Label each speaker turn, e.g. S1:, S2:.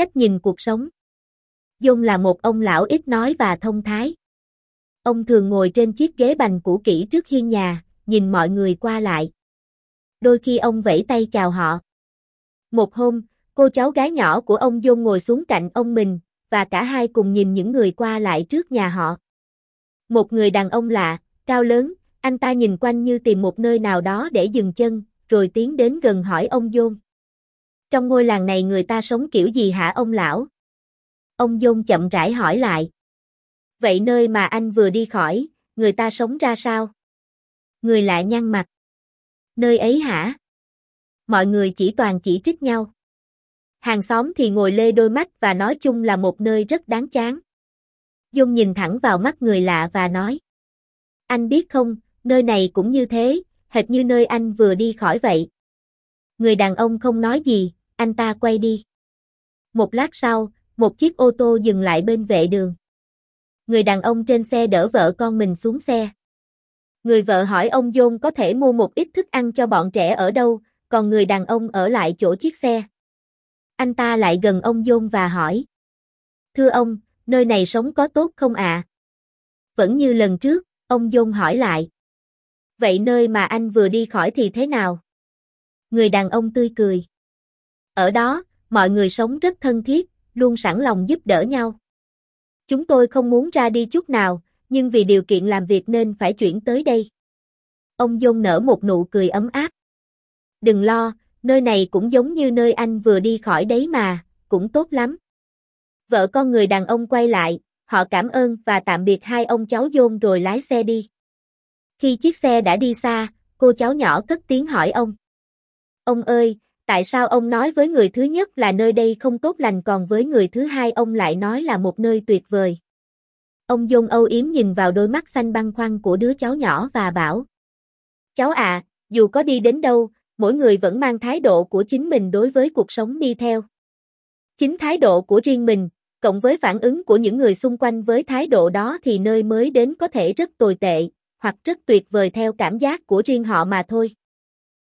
S1: cách nhìn cuộc sống. Dung là một ông lão ít nói và thông thái. Ông thường ngồi trên chiếc ghế bành cũ kỹ trước hiên nhà, nhìn mọi người qua lại. Đôi khi ông vẫy tay chào họ. Một hôm, cô cháu gái nhỏ của ông Dung ngồi xuống cạnh ông mình, và cả hai cùng nhìn những người qua lại trước nhà họ. Một người đàn ông lạ, cao lớn, anh ta nhìn quanh như tìm một nơi nào đó để dừng chân, rồi tiến đến gần hỏi ông Dung. Trong ngôi làng này người ta sống kiểu gì hả ông lão? Ông Dung chậm rãi hỏi lại. Vậy nơi mà anh vừa đi khỏi, người ta sống ra sao? Người lạ nhăn mặt. Nơi ấy hả? Mọi người chỉ toàn chỉ trích nhau. Hàng xóm thì ngồi lê đôi mắt và nói chung là một nơi rất đáng chán. Dung nhìn thẳng vào mắt người lạ và nói. Anh biết không, nơi này cũng như thế, hệt như nơi anh vừa đi khỏi vậy. Người đàn ông không nói gì, anh ta quay đi. Một lát sau, một chiếc ô tô dừng lại bên vệ đường. Người đàn ông trên xe đỡ vợ con mình xuống xe. Người vợ hỏi ông John có thể mua một ít thức ăn cho bọn trẻ ở đâu, còn người đàn ông ở lại chỗ chiếc xe. Anh ta lại gần ông John và hỏi. Thưa ông, nơi này sống có tốt không ạ? À? Vẫn như lần trước, ông John hỏi lại. Vậy nơi mà anh vừa đi khỏi thì thế nào? Người đàn ông tươi cười. Ở đó, mọi người sống rất thân thiết, luôn sẵn lòng giúp đỡ nhau. Chúng tôi không muốn ra đi chút nào, nhưng vì điều kiện làm việc nên phải chuyển tới đây. Ông Dôn nở một nụ cười ấm áp. Đừng lo, nơi này cũng giống như nơi anh vừa đi khỏi đấy mà, cũng tốt lắm. Vợ con người đàn ông quay lại, họ cảm ơn và tạm biệt hai ông cháu Dôn rồi lái xe đi. Khi chiếc xe đã đi xa, cô cháu nhỏ cất tiếng hỏi ông. Ông ơi, tại sao ông nói với người thứ nhất là nơi đây không tốt lành còn với người thứ hai ông lại nói là một nơi tuyệt vời? Ông Dung âu yếm nhìn vào đôi mắt xanh băng khoăn của đứa cháu nhỏ và bảo. Cháu à, dù có đi đến đâu, mỗi người vẫn mang thái độ của chính mình đối với cuộc sống đi theo. Chính thái độ của riêng mình, cộng với phản ứng của những người xung quanh với thái độ đó thì nơi mới đến có thể rất tồi tệ, hoặc rất tuyệt vời theo cảm giác của riêng họ mà thôi.